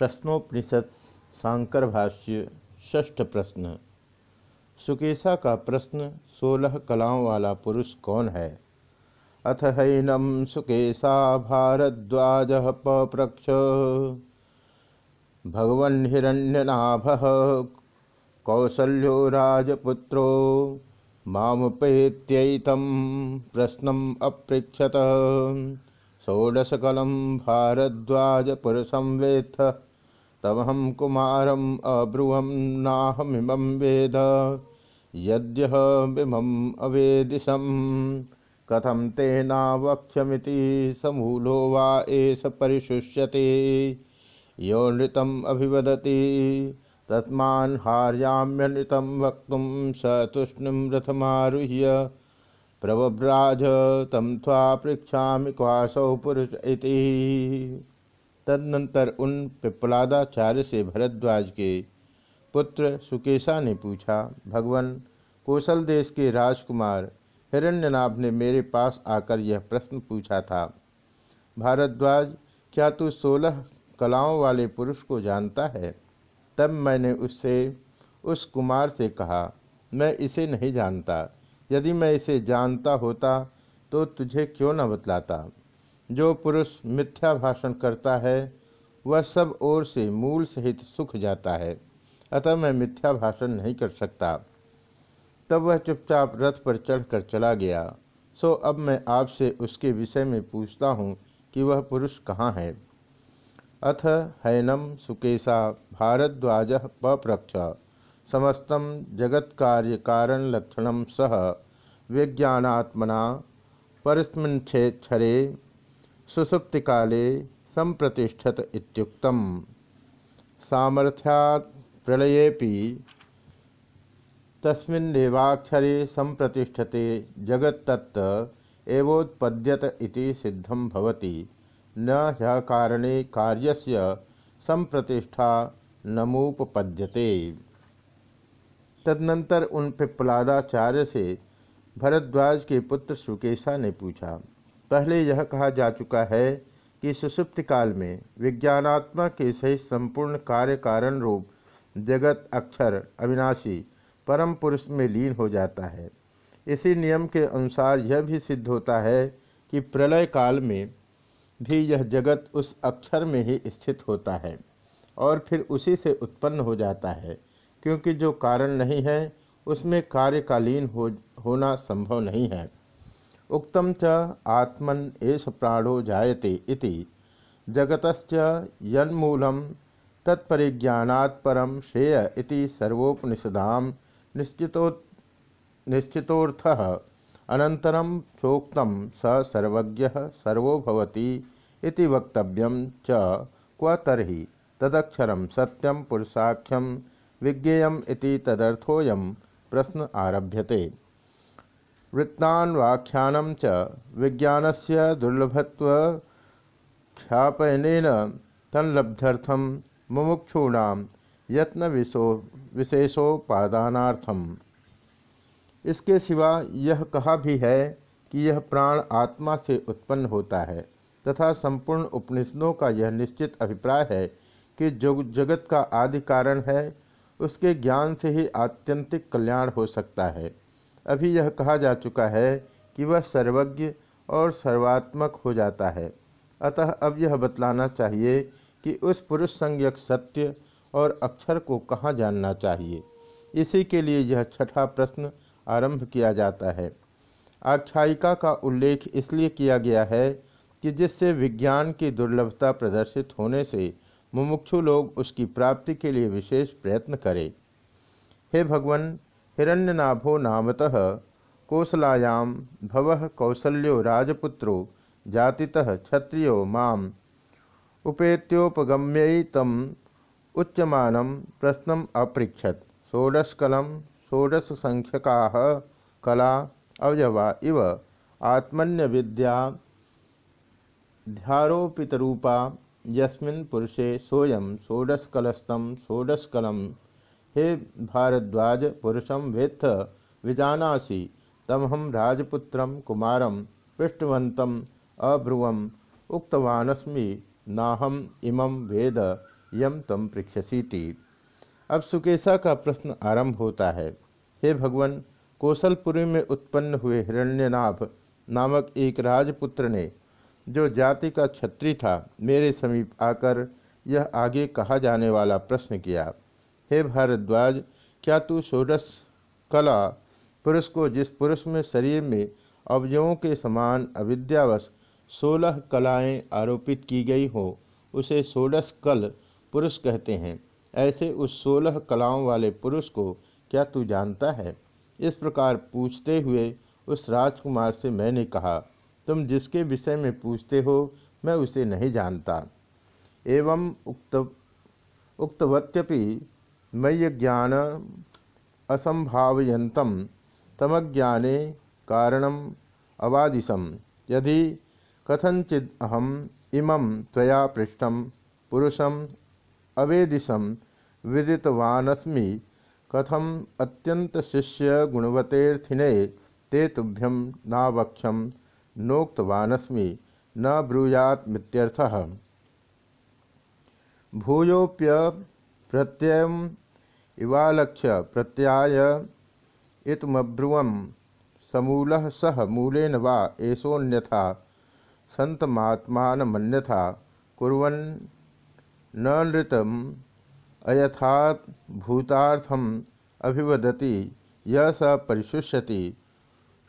प्रश्नोपनिषद सांकर भाष्य षष्ठ प्रश्न। सुकेशा का प्रश्न, सोलह कलाओं वाला पुरुष कौन है? अथ हैनम सुकेशा भारद्वाज पप्रक्ष। भगवन हिरण्यनाभ कौसल्यो राजपुत्रो मामुपेत्यैतम प्रश्नम अपृक्षत षोडशकलं भारद्वाजपुरुषं वेत्थ तमहं कुमारम् अब्रुवं नाहमिमं वेद। यद्यहमिमम् अवेदिशं कथं तेनावक्ष्यमिति समूलो वा एष परिशुष्यते। यो नृतम् अभिवदति। तस्मान् हार्याम्यनृतं वक्तुं स तूष्णीं रथमारुह्य। प्रव्राज तम थ्वा पृछा क्वासौ पुरुष तदनंतर उन पिपलादाचार्य से भरद्वाज के पुत्र सुकेशा ने पूछा, भगवान, कौशल देश के राजकुमार हिरण्यनाभ ने मेरे पास आकर यह प्रश्न पूछा था, भारद्वाज, क्या तू सोलह कलाओं वाले पुरुष को जानता है? तब मैंने उससे, उस कुमार से कहा, मैं इसे नहीं जानता। यदि मैं इसे जानता होता तो तुझे क्यों न बतलाता? जो पुरुष मिथ्या भाषण करता है, वह सब ओर से मूल सहित सुख जाता है, अतः मैं मिथ्या भाषण नहीं कर सकता। तब वह चुपचाप रथ पर चढ़कर चला गया। सो अब मैं आपसे उसके विषय में पूछता हूँ कि वह पुरुष कहाँ है। अथ हैनम सुकेशा भारद्वाज पप्रक्ष समस्त जगत कार्य कारण लक्षण सह। विज्ञात्मना परस्मिन्क्षरे सुसुप्ति काले संप्रतिष्ठत इत्युक्तम। सामर्थ्यात् प्रलयेपि तस्मिन्नेवाक्षरे संप्रतिष्ठते जगत्तत्त एवोत्पद्यत इति सिद्धं भवति। न ह्यकारणे कार्यस्य संप्रतिष्ठा नमुपपद्यते। तदनंतर उन पिप्पलादाचार्य से भरद्वाज के पुत्र सुकेशा ने पूछा पहले यह कहा जा चुका है कि सुसुप्त काल में विज्ञानात्मा के सहित संपूर्ण कार्य कारण रूप, जगत, अक्षर, अविनाशी, परम पुरुष में लीन हो जाता है। इसी नियम के अनुसार यह भी सिद्ध होता है कि प्रलय काल में भी यह जगत उस अक्षर में ही स्थित होता है और फिर उसी से उत्पन्न हो जाता है, क्योंकि जो कारण नहीं है, उसमें कार्यकालीन हो, होना संभव नहीं है। उक्तम च आत्मन एष प्राणो जायते इति। जगतश्च यन्मूलम तत्परिज्ञानात् परम श्रेय इति सर्वोपनिषदाम निश्चितो निश्चितोऽर्थः। अनन्तरं चोक्तं सर्वज्ञः सर्वो भवति इति वक्तव्यं च क्व तर्हि? तदक्षरं सत्यं पुरुषाख्यं विज्ञेयम प्रश्न आरभ्यते। वृत्तान्वाख्यान च विज्ञान से दुर्लभत्व ख्यापन तनलब्ध्यर्थम मुमुक्षूण यत्न विशो विशेषोपादानार्थम। इसके सिवा यह कहा भी है कि यह प्राण आत्मा से उत्पन्न होता है, तथा संपूर्ण उपनिषदों का यह निश्चित अभिप्राय है कि जो जगत का आदि कारण है, उसके ज्ञान से ही आत्यंतिक कल्याण हो सकता है। अभी यह कहा जा चुका है कि वह सर्वज्ञ और सर्वात्मक हो जाता है। अतः अब यह बतलाना चाहिए कि उस पुरुष संज्ञक सत्य और अक्षर को कहाँ जानना चाहिए। इसी के लिए यह छठा प्रश्न आरंभ किया जाता है। आख्यायिका का उल्लेख इसलिए किया गया है कि जिससे विज्ञान की दुर्लभता प्रदर्शित होने से मुमुक्षु लोग उसकी प्राप्ति के लिए विशेष प्रयत्न करें। हे भगवान हिरण्यनाभो नामतः कोसलायाम भव कौसल्यो राजपुत्रो जातितः क्षत्रियो माम। उपेत्योपगम्य तम उच्यमान प्रश्न अपृछत षोडशकलम षोडशसंख्यका कला अवयवा इव आत्मन्य विद्या ध्यारोपितरूपा यस्मिन् पुरुषे सोयम षोडशकलस्तम षोडशकलम हे भारद्वाज पुरुषम वेत्थ, विजानासी। तमहम राजपुत्र कुमारम पृष्ठवंतम अब्रुवम उक्तवानस्मि। नाहम इमं वेद यम तम पृक्षसीति अब सुकेशा का प्रश्न आरंभ होता है। हे भगवान, कौशलपुरी में उत्पन्न हुए हिरण्यनाभ नामक एक राजपुत्र ने, जो जाति का छत्री था, मेरे समीप आकर यह आगे कहा जाने वाला प्रश्न किया। हे भारद्वाज, क्या तू षोडश कला पुरुष को जिस पुरुष में शरीर में अवयवों के समान अविद्यावश सोलह कलाएँ आरोपित की गई हो, उसे षोडश कल पुरुष कहते हैं। ऐसे उस सोलह कलाओं वाले पुरुष को क्या तू जानता है? इस प्रकार पूछते हुए उस राजकुमार से मैंने कहा, तुम जिसके विषय में पूछते हो, मैं उसे नहीं जानता। एवं उक्त, उक्तवत्यपि मय्य ज्ञान असंभावयंतम तमज्ञाने कारणम अवादिशम यदि कथंचिद अहम इमं त्वया पृष्ठम पुरुषम अवेदिशम विदितवानस्मि, कथम अत्यंत शिष्य गुणवतेर्थिने ते तुभ्यम नावक्षम नोक्तवानस्मि, न ब्रूयात मित्यर्थः। भूयोप्य प्रत्यय इवालक्ष्य प्रत्याय इतमब्रुव समूल सह मूलन वा एषोन्यथा संतमात्मानमन्यथा कुर्वन् न नृतम अयथात भूतार्थम अभिवदति, य स परिशुष्यति।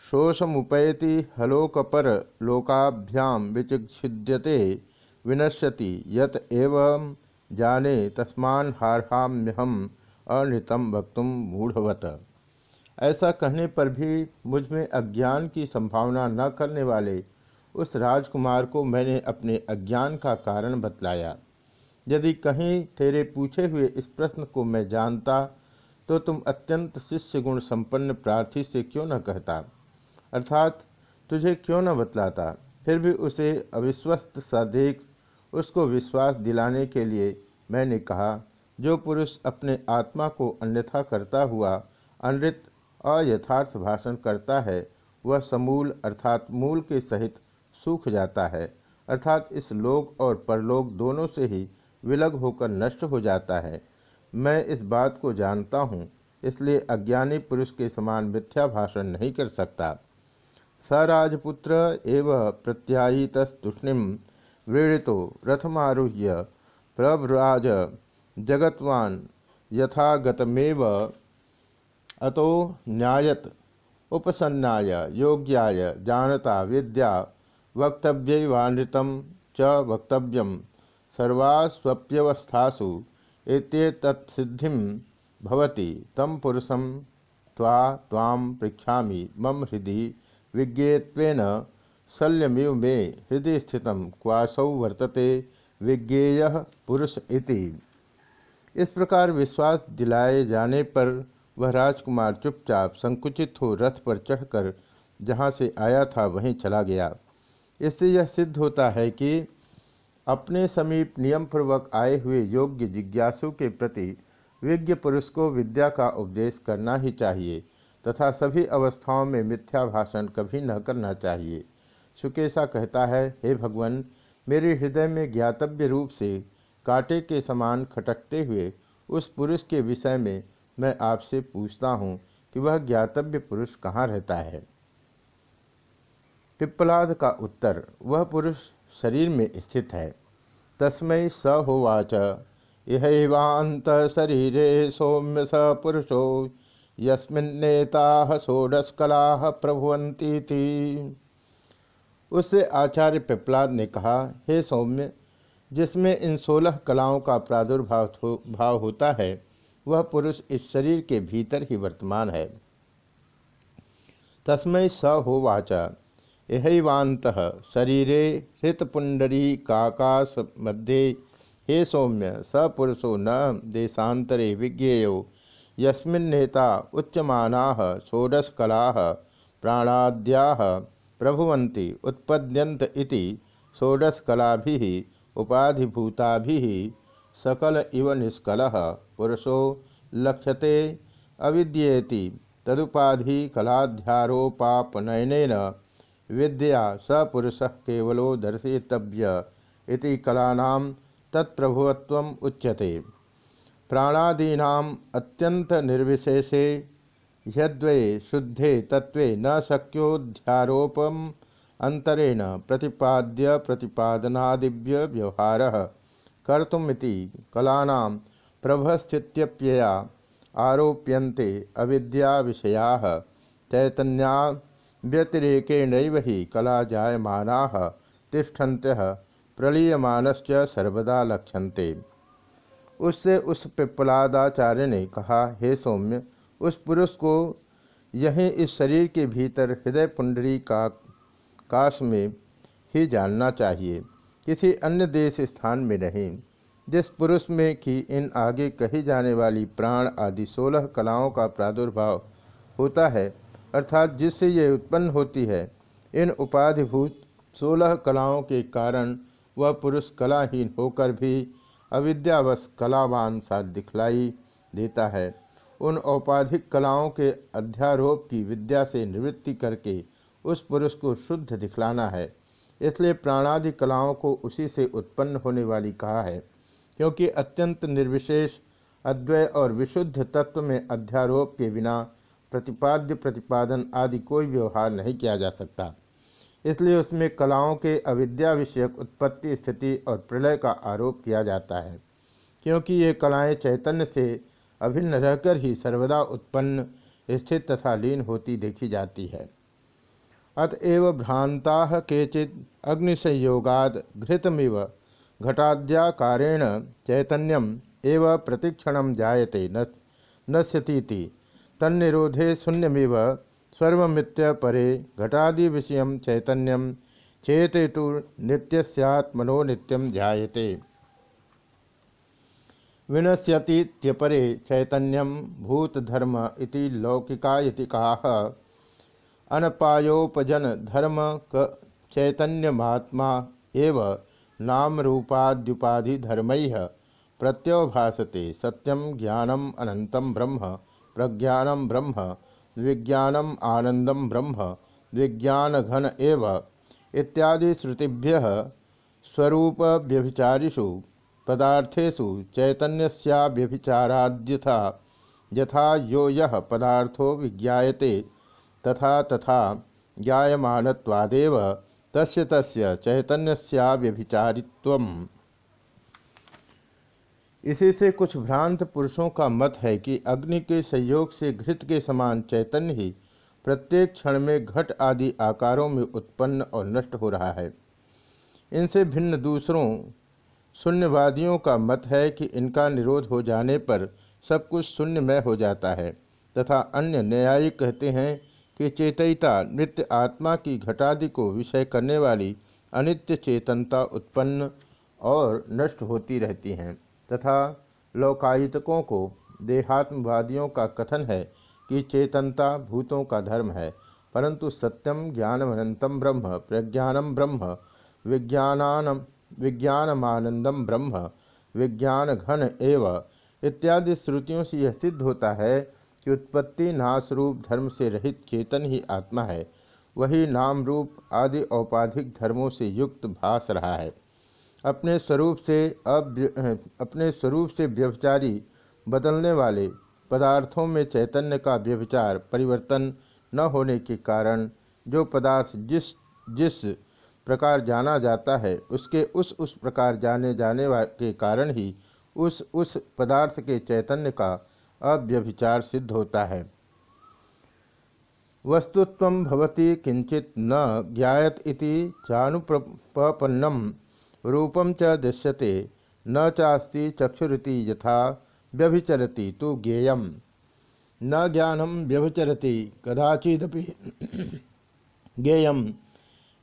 शोषमुपैति हलोकपर लोकाभ्याम विचिक्षिद्यते विनश्यति यत एवं जाने तस्मान हारहाम्यहम अनृतम वक्तुम मूढ़वत। ऐसा कहने पर भी मुझमें अज्ञान की संभावना न करने वाले उस राजकुमार को मैंने अपने अज्ञान का कारण बतलाया। यदि कहीं तेरे पूछे हुए इस प्रश्न को मैं जानता तो तुम अत्यंत शिष्य गुण संपन्न प्रार्थी से क्यों न कहता? अर्थात, तुझे क्यों न बतलाता? फिर भी उसे अविश्वस्त सा देख उसको विश्वास दिलाने के लिए मैंने कहा जो पुरुष अपने आत्मा को अन्यथा करता हुआ अनृत अयथार्थ भाषण करता है, वह समूल अर्थात मूल के सहित सूख जाता है। अर्थात इस लोक और परलोक दोनों से ही विलग होकर नष्ट हो जाता है। मैं इस बात को जानता हूँ, इसलिए अज्ञानी पुरुष के समान मिथ्या भाषण नहीं कर सकता। स राजपुत्र एव प्रत्यायितस्तूष्णिम व्रीड़ितो रथमारुह्य प्रभ्राज जगत्वान यथागतमेव अतो न्यायत उपसन्नाय योग्याय, जानता, विद्या वक्तव्यवानृत च वक्तव्यम सर्वास्वप्यवस्थासु एतेतत्सिद्धिं भवति तम पुरुषम त्वा त्वां पृच्छामि मम हृदि विज्ञेत्वेन शल्यमिव मे हृदय स्थित क्वासौ वर्तते विज्ञेय पुरुष इति। इस प्रकार विश्वास दिलाए जाने पर वह राजकुमार चुपचाप संकुचित हो रथ पर चढ़कर जहाँ से आया था वहीं चला गया। इससे यह सिद्ध होता है कि अपने समीप नियम पूर्वक आए हुए योग्य जिज्ञासु के प्रति विज्ञ पुरुष को विद्या का उपदेश करना ही चाहिए तथा सभी अवस्थाओं में मिथ्या भाषण कभी न करना चाहिए। सुकेशा कहता है, हे भगवान, मेरे हृदय में ज्ञातव्य रूप से कांटे के समान खटकते हुए उस पुरुष के विषय में मैं आपसे पूछता हूँ कि वह ज्ञातव्य पुरुष कहाँ रहता है। पिप्पलाद का उत्तर, वह पुरुष शरीर में स्थित है। तस्मय स होवाच इहवांत शरीरे सौम्य स पुरुषो यस्मिन्नेता षोडशकला प्रभुवंती थी उससे आचार्य पिपलाद ने कहा, हे सौम्य जिसमें इन सोलह कलाओं का प्रादुर्भाव हो, भाव होता है वह पुरुष इस शरीर के भीतर ही वर्तमान है। तस्मय स हो वाचा। यहवांत शरीरे हृतपुंडरी काकाश मध्ये। हे सौम्य स पुरुषो न देशांतरे विज्ञेयो। यस्मिन्नेता उच्यमाना षोडशकला प्राणाद्या प्रभुवन्ति उत्पद्यन्त इति षोडशकला उपाधिभूता सकल इव निष्कल। पुरुषो लक्ष्यते, अविद्येति तदुपाधि कलाध्यारोपापनयन विद्या सपुरुष केवलो दर्शितव्य कलानां तत्प्रभुत्व उच्यते। प्राणादीना अत्यंत निर्विशेषे यद्वे शुद्धे तत्वे न शक्योध्यारोपम अंतरेण प्रतिपाद्य प्रतिपादनादिव्य व्यवहार कर्तुमिति कलानां प्रभस्थित्यप्यया आरोप्यन्ते अविद्या विषया चैतन्या व्यतिरेकेण ही कला जायमाना तिष्ठन्त्यः प्रलीयमानश्च सर्वदा लक्ष्यन्ते उससे उस पिप्पलादाचार्य ने कहा, हे सौम्य, उस पुरुष को यही इस शरीर के भीतर हृदय पुंडरी का काश में ही जानना चाहिए। किसी अन्य देश स्थान में नहीं। जिस पुरुष में कि इन आगे कही जाने वाली प्राण आदि सोलह कलाओं का प्रादुर्भाव होता है, अर्थात जिससे ये उत्पन्न होती है, इन उपाधिभूत सोलह कलाओं के कारण वह पुरुष कलाहीन होकर भी अविद्यावश कलावान सा दिखलाई देता है। उन औपाधिक कलाओं के अध्यारोप की विद्या से निवृत्ति करके उस पुरुष को शुद्ध दिखलाना है। इसलिए प्राणादि कलाओं को उसी से उत्पन्न होने वाली कहा है, क्योंकि अत्यंत निर्विशेष अद्वय और विशुद्ध तत्व में अध्यारोप के बिना प्रतिपाद्य, प्रतिपादन आदि कोई व्यवहार नहीं किया जा सकता। इसलिए उसमें कलाओं के अविद्या विषयक उत्पत्ति, स्थिति और प्रलय का आरोप किया जाता है, क्योंकि ये कलाएँ चैतन्य से अभिन्न रहकर ही सर्वदा उत्पन्न स्थित तथा लीन होती देखी जाती है। अतएव भ्रांता केचि अग्निसंयोगाद घृतमिव। घटाद्याकारेण चैतन्यम एव प्रतिक्षण जायते नश्यती तन्निरोधे शून्यमिव। सर्वमित्य परे घटादि विषय चैतन्यम चेते तो नित्यस्यात्मनो नित्यम ध्यायते विनश्यतीत्यपरे चैतन्यम भूतधर्म लौकिका इति अनपायोपजन धर्म क चैतन्य महात्मा एव नाम रूपाद्युपाधि धर्म प्रत्यवभासते सत्यम ज्ञानम अनंतम ब्रह्म प्रज्ञानम ब्रह्म विज्ञानम आनंदम ब्रह्म विज्ञान घन एव इत्यादि श्रुतिभ्य स्वरूप व्यभिचारिषु पदार्थेषु चैतन्यस्याव्यभिचाराद्यथा यथा यो यह पदार्थो विज्ञायते तथा तथा ज्ञायमानत्वादेव तस्य तस्य चैतन्यस्याव्यभिचारित्वम्। इसी से कुछ भ्रांत पुरुषों का मत है कि अग्नि के संयोग से घृत के समान चैतन्य ही प्रत्येक क्षण में घट आदि आकारों में उत्पन्न और नष्ट हो रहा है। इनसे भिन्न दूसरों, शून्यवादियों का मत है कि इनका निरोध हो जाने पर सब कुछ शून्यमय हो जाता है तथा अन्य न्यायिक कहते हैं कि चेतयिता नित्य आत्मा की घटादि को विषय करने वाली अनित्य चेतनता उत्पन्न और नष्ट होती रहती हैं, तथा लोकायतकों को देहात्मवादियों का कथन है कि चेतनता भूतों का धर्म है, परंतु सत्यम ज्ञानमनंतम ब्रह्म प्रज्ञानम ब्रह्म विज्ञानानम विज्ञानमानंदम ब्रह्म विज्ञान घन एव इत्यादि श्रुतियों से यह सिद्ध होता है कि उत्पत्ति नाश रूप धर्म से रहित चेतन ही आत्मा है। वही नाम रूप आदि औपाधिक धर्मों से युक्त भास रहा है। अपने स्वरूप से अब अपने स्वरूप से व्यभिचारी, बदलने वाले पदार्थों में चैतन्य का व्यभिचार, परिवर्तन न होने के कारण जो पदार्थ जिस जिस प्रकार जाना जाता है, उसके उस उस प्रकार जाने जाने के कारण ही उस उस पदार्थ के चैतन्य का अव्यभिचार सिद्ध होता है। वस्तुत्व भवती किंचित न ज्ञात इति चानुपन्नम रूपम च दृश्यते, न चास्ति चक्षुरीति यथा व्यभिचरति तो ज्ञेय न ज्ञानम व्यभिचरति कदाचिदपि। ज्ञेय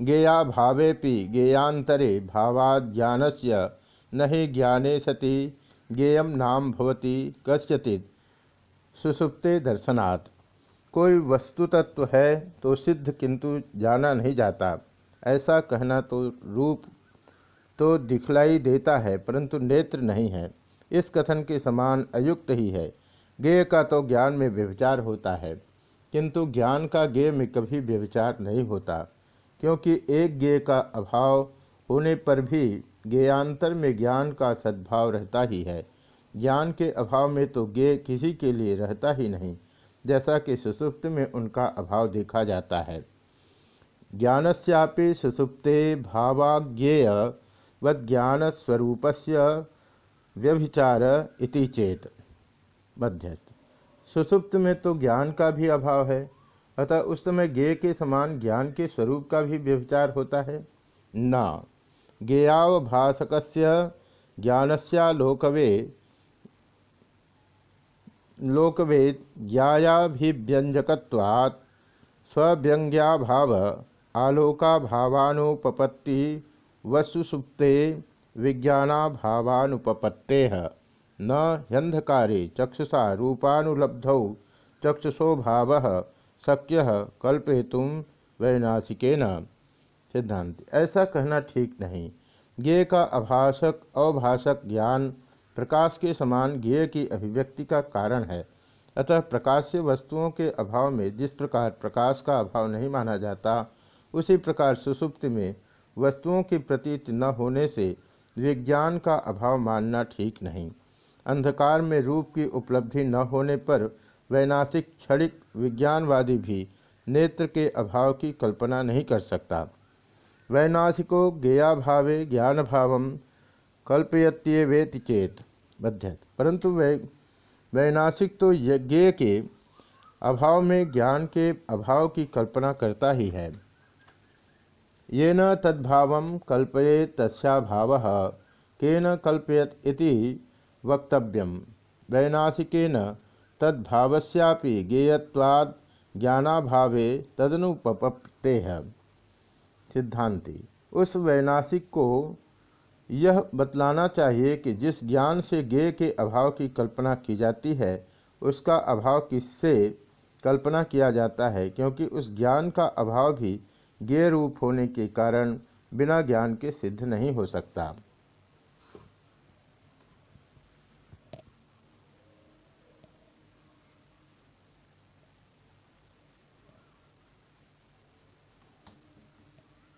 ज्ञेया भावेपि ज्ञेयांतरे भावाज्ञानस्य, न ही ज्ञाने सति ज्ञेय नाम भवति कस्यचित्। सुसुप्ते दर्शनात्। कोई वस्तु तत्व है तो सिद्ध, किंतु जाना नहीं जाता। ऐसा कहना तो रूप तो दिखलाई देता है, परंतु नेत्र नहीं है। इस कथन के समान अयुक्त ही है। गेय का तो ज्ञान में व्यविचार होता है, किंतु ज्ञान का गेय में कभी व्यविचार नहीं होता, क्योंकि एक गेय का अभाव होने पर भी ज्ञान्तर में ज्ञान का सद्भाव रहता ही है। ज्ञान के अभाव में तो ज्ञ किसी के लिए रहता ही नहीं, जैसा कि सुसुप्त में उनका अभाव देखा जाता है। ज्ञानस्यापि सुसुप्ते भावाज्ञेय स्वरूप व्यभिचार इति चेत। मध्यस्थ। सुसुप्त में तो ज्ञान का भी अभाव है, अतः उस समय ज्ञेय के समान ज्ञान के स्वरूप का भी व्यभिचार होता है। न। ज्ञेयावभाषक ज्ञानस्यालोकवे लोकवेद ज्ञायाभिव्यंजकवात् स्वव्यंग्याभाव, आलोकाभावानुपपत्ति वस्तुसुप्ते विज्ञानाभावानुपपत्ते। न ह्यंधकारे चक्षुषा रूपानुलब्धौ चक्षुषो भाव शक्य कल्पेतुम वैनाशिकेन। सिद्धांत, ऐसा कहना ठीक नहीं। ज्ञेय का अभाषक अभाषक ज्ञान प्रकाश के समान ज्ञेय की अभिव्यक्ति का कारण है। अतः प्रकाश्य वस्तुओं के अभाव में जिस प्रकार प्रकाश का अभाव नहीं माना जाता, उसी प्रकार सुसुप्त में वस्तुओं की प्रतीत न होने से विज्ञान का अभाव मानना ठीक नहीं। अंधकार में रूप की उपलब्धि न होने पर वैनाशिक, क्षणिक, विज्ञानवादी भी नेत्र के अभाव की कल्पना नहीं कर सकता। वैनाशिको ज्ञेयाभावे ज्ञान भाव कल्पयत्येवेति चेत। बद्ध परंतु वै, वैनाशिक तो यज्ञ के अभाव में ज्ञान के अभाव की कल्पना करता ही है। ये न तद्भाव कल्पये तस्भाव केन कल्पयत इति वक्तव्यम। वैनाशिकेन तद्भावस्यापि ज्ञेयवाद ज्ञानाभावे तदनुपपत्ते। है सिद्धांति। उस वैनाशिक को यह बतलाना चाहिए कि जिस ज्ञान से ज्ञेय के अभाव की कल्पना की जाती है, उसका अभाव किससे कल्पना किया जाता है? क्योंकि उस ज्ञान का अभाव भी ज्ञेय रूप होने के कारण बिना ज्ञान के सिद्ध नहीं हो सकता।